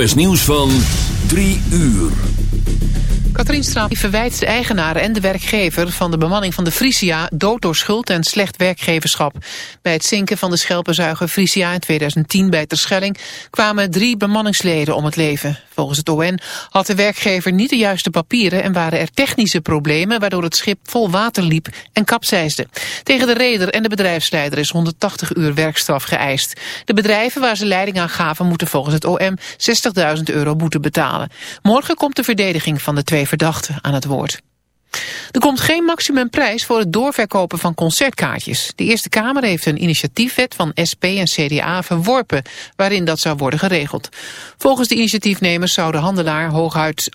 NOS nieuws van 3 uur. Katrien Straat verwijt de eigenaar en de werkgever van de bemanning van de Frisia dood door schuld en slecht werkgeverschap. Bij het zinken van de schelpenzuiger Frisia in 2010 bij Terschelling kwamen drie bemanningsleden om het leven. Volgens het ON had de werkgever niet de juiste papieren en waren er technische problemen waardoor het schip vol water liep en kapseisde. Tegen de reder en de bedrijfsleider is 180 uur werkstraf geëist. De bedrijven waar ze leiding aan gaven moeten volgens het OM 60.000 euro boete betalen. Morgen komt de verdediging van de twee verdachten aan het woord. Er komt geen maximumprijs voor het doorverkopen van concertkaartjes. De Eerste Kamer heeft een initiatiefwet van SP en CDA verworpen... waarin dat zou worden geregeld. Volgens de initiatiefnemers zou de handelaar hooguit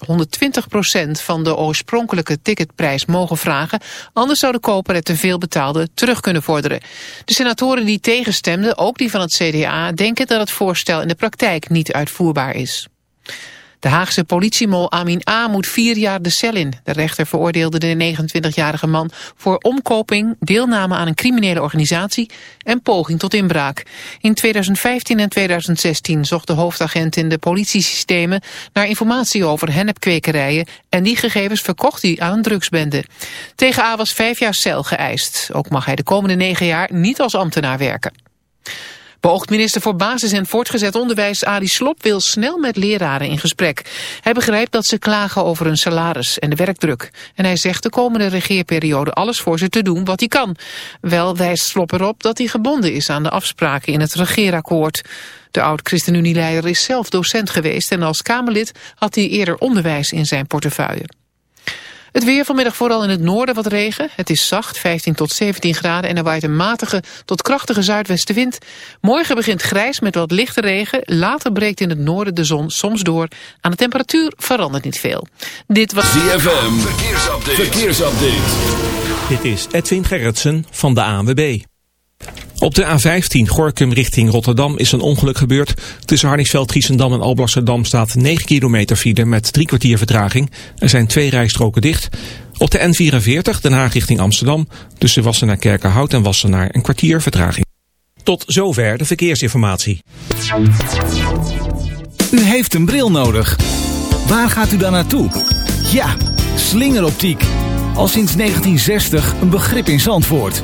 120% van de oorspronkelijke ticketprijs mogen vragen... anders zou de koper het te veel betaalde terug kunnen vorderen. De senatoren die tegenstemden, ook die van het CDA... denken dat het voorstel in de praktijk niet uitvoerbaar is. De Haagse politiemol Amin A. moet vier jaar de cel in. De rechter veroordeelde de 29-jarige man voor omkoping, deelname aan een criminele organisatie en poging tot inbraak. In 2015 en 2016 zocht de hoofdagent in de politiesystemen naar informatie over hennepkwekerijen en die gegevens verkocht hij aan drugsbende. Tegen A was vijf jaar cel geëist. Ook mag hij de komende negen jaar niet als ambtenaar werken. Beoogd minister voor Basis- en Voortgezet Onderwijs Adi Slop wil snel met leraren in gesprek. Hij begrijpt dat ze klagen over hun salaris en de werkdruk. En hij zegt de komende regeerperiode alles voor ze te doen wat hij kan. Wel wijst Slop erop dat hij gebonden is aan de afspraken in het regeerakkoord. De oud-ChristenUnie-leider is zelf docent geweest en als Kamerlid had hij eerder onderwijs in zijn portefeuille. Het weer vanmiddag vooral in het noorden wat regen. Het is zacht, 15 tot 17 graden en er waait een matige tot krachtige zuidwestenwind. Morgen begint grijs met wat lichte regen. Later breekt in het noorden de zon soms door. Aan de temperatuur verandert niet veel. Dit was ZFM. Verkeersupdate. Verkeersupdate. Dit is Edwin Gerritsen van de ANWB. Op de A15 Gorkum richting Rotterdam is een ongeluk gebeurd. Tussen Harningsveld, Giesendam en Alblasserdam staat 9 kilometer file met drie kwartier vertraging. Er zijn twee rijstroken dicht. Op de N44 Den Haag richting Amsterdam. Tussen Wassenaar Kerkenhout en Wassenaar een kwartier vertraging. Tot zover de verkeersinformatie. U heeft een bril nodig. Waar gaat u dan naartoe? Ja, slingeroptiek. Al sinds 1960 een begrip in Zandvoort.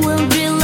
We'll be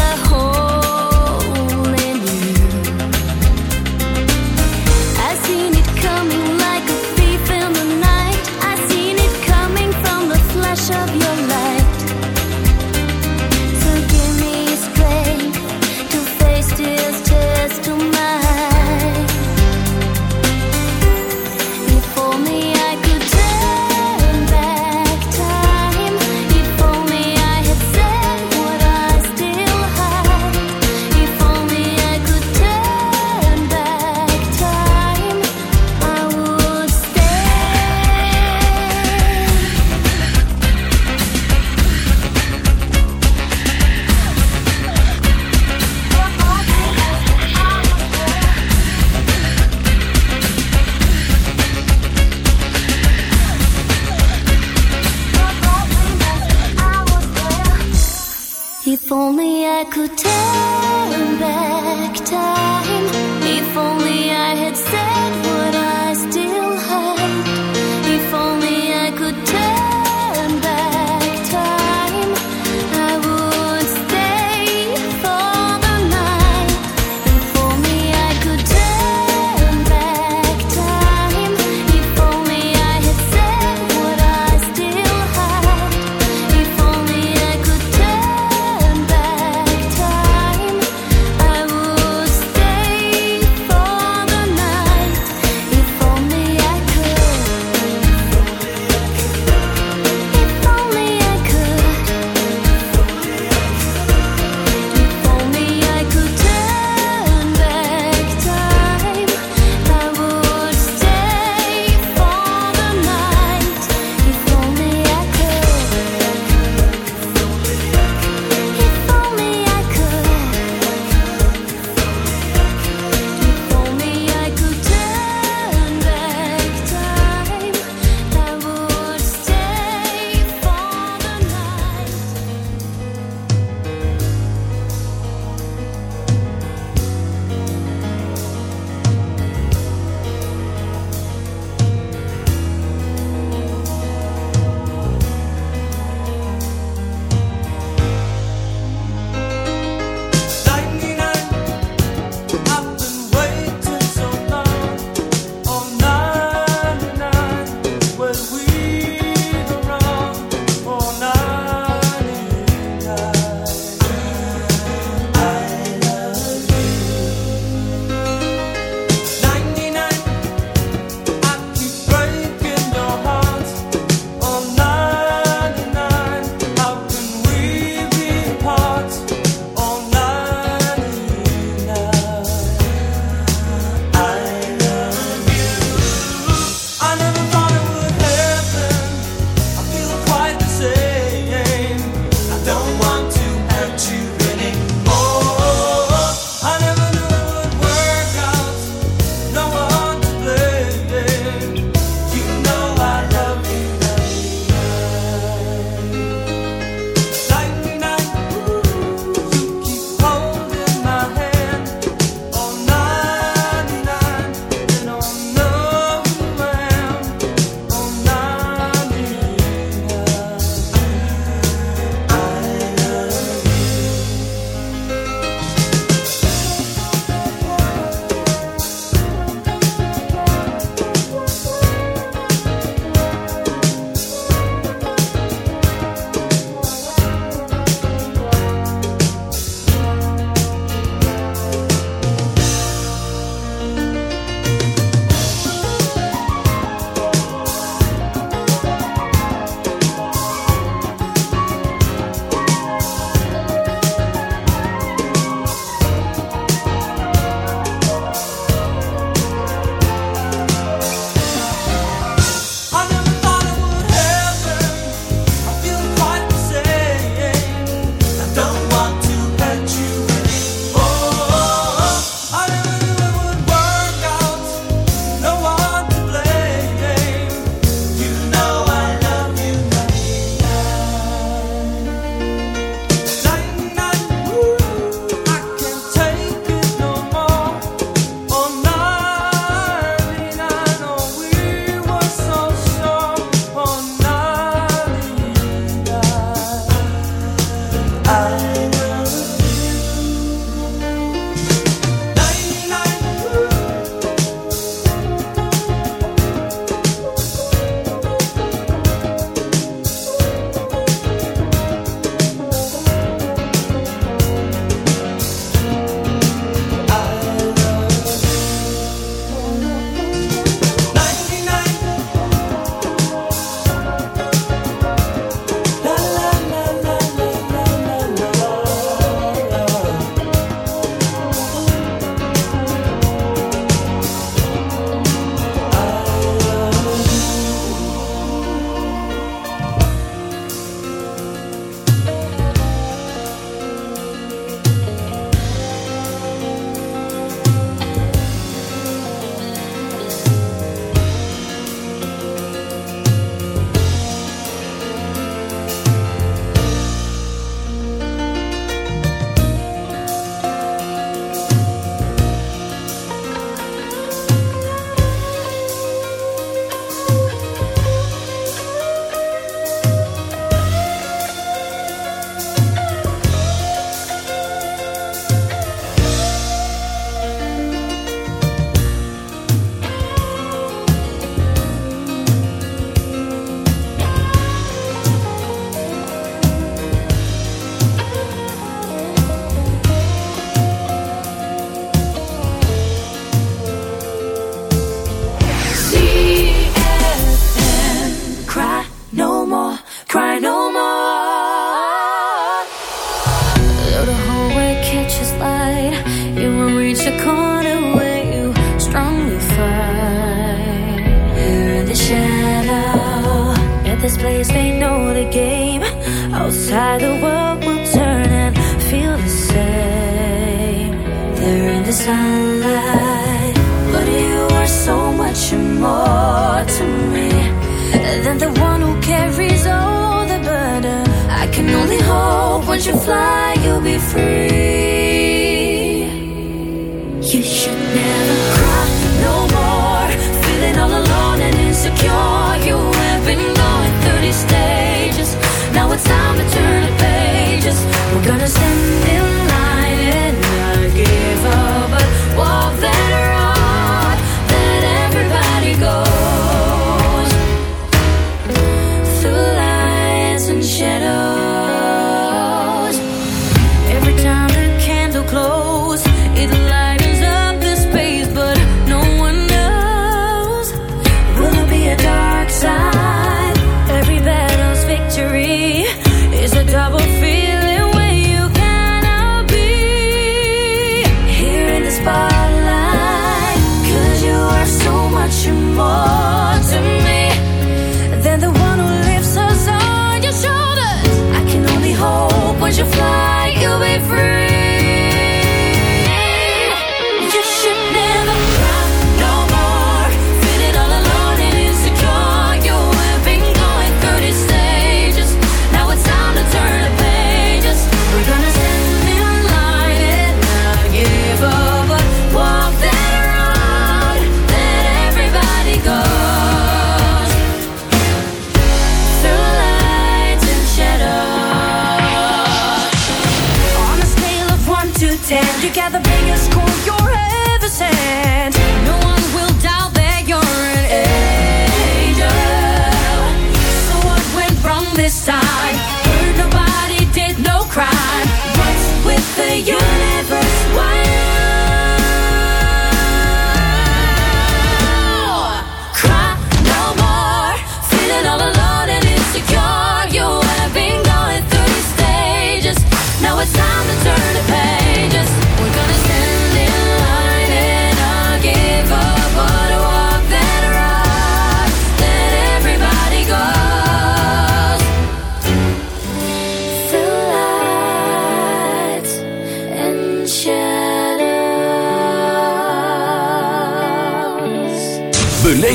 We're gonna stand.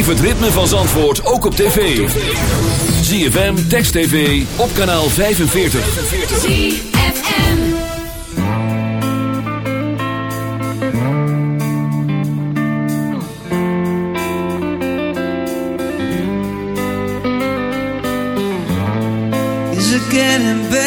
Het ritme van Zandvoort ook op tv. ZFM, Text TV, op kanaal 45. ZFM Is it getting?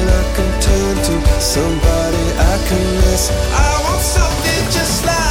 I want something just like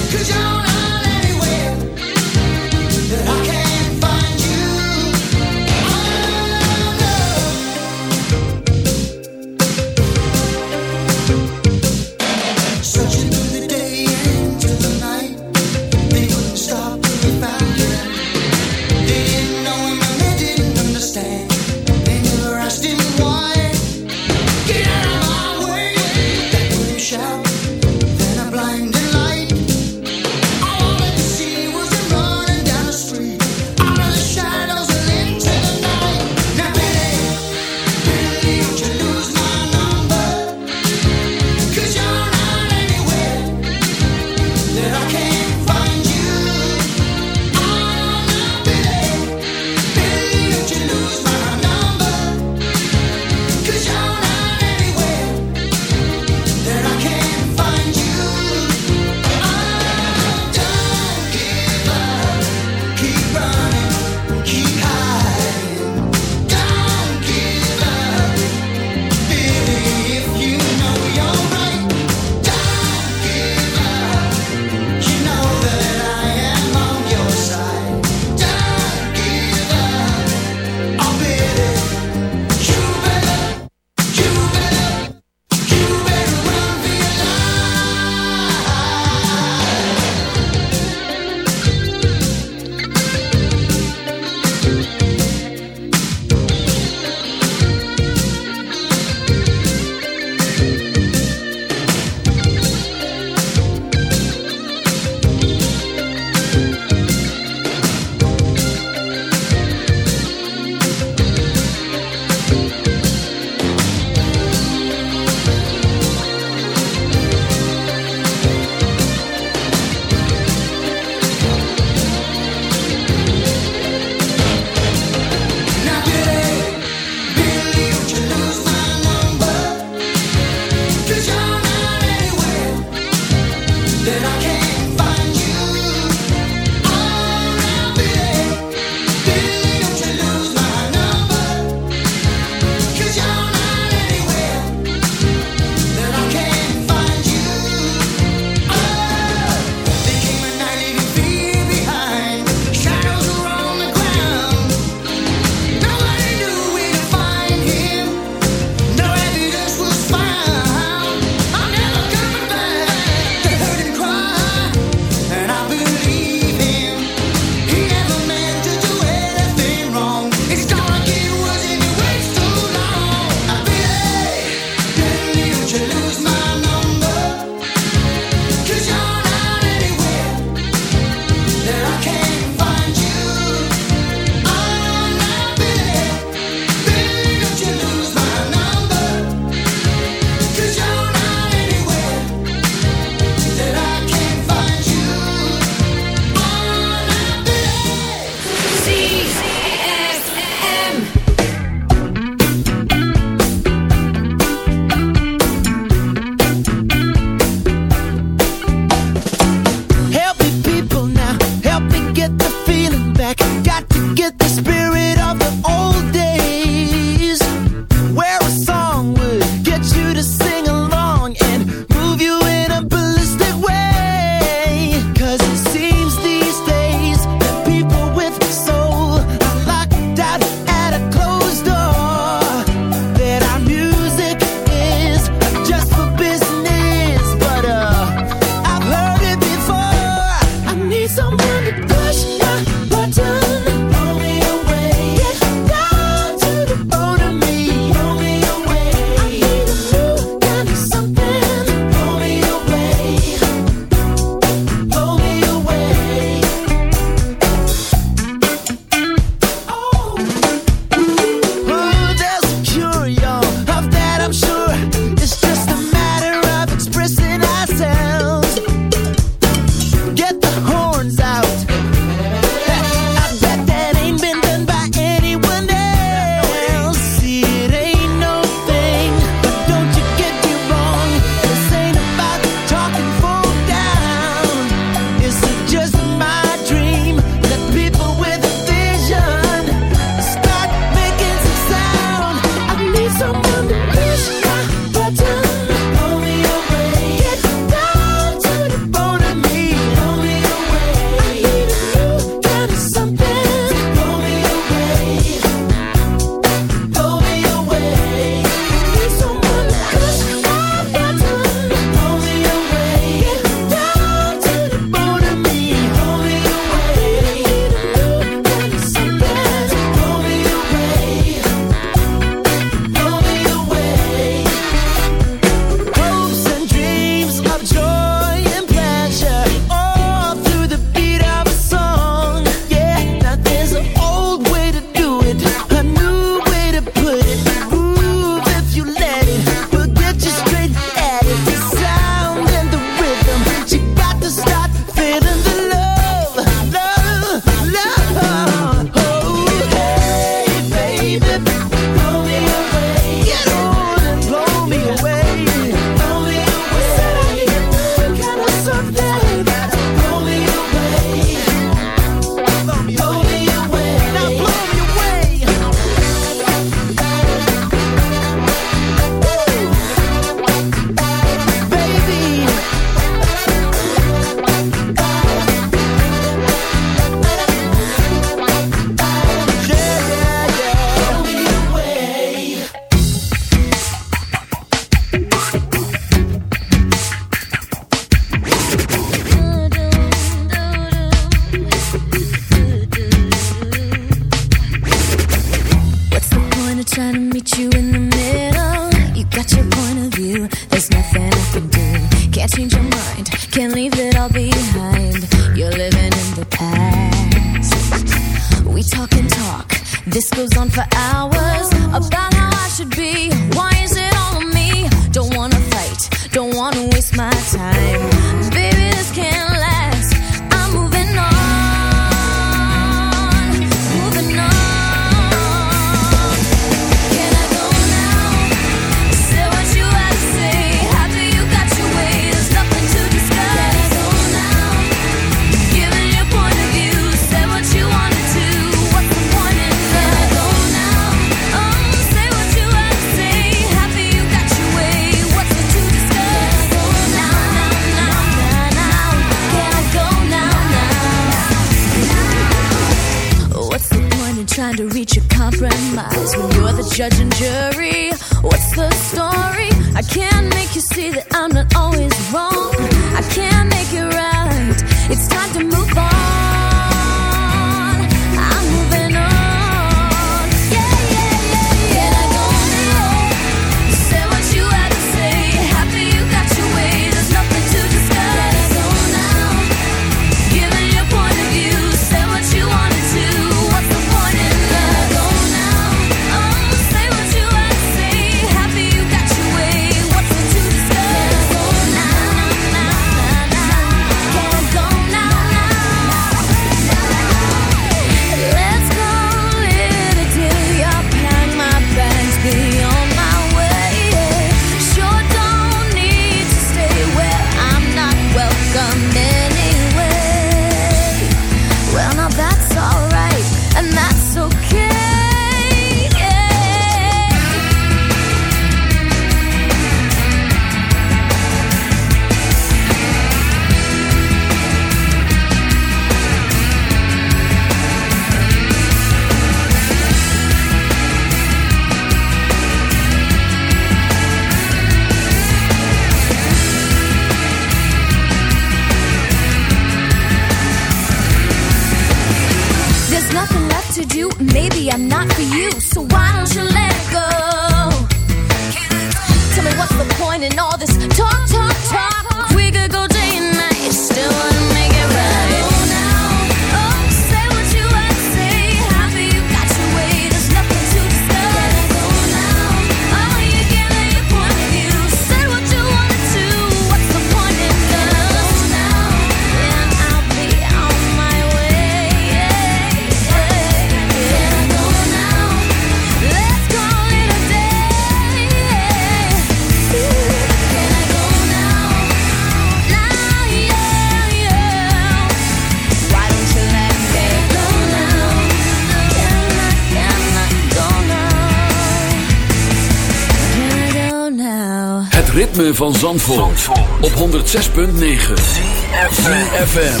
van Zandvoort, Zandvoort. op 106.9 CFFM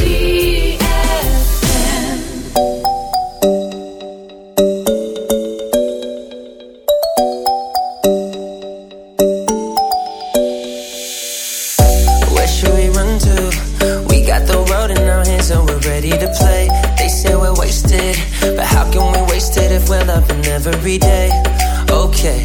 Where should we run to? We got the road in our hands and we're ready to play They say we're wasted, but how can we waste it if we're loving every day? Okay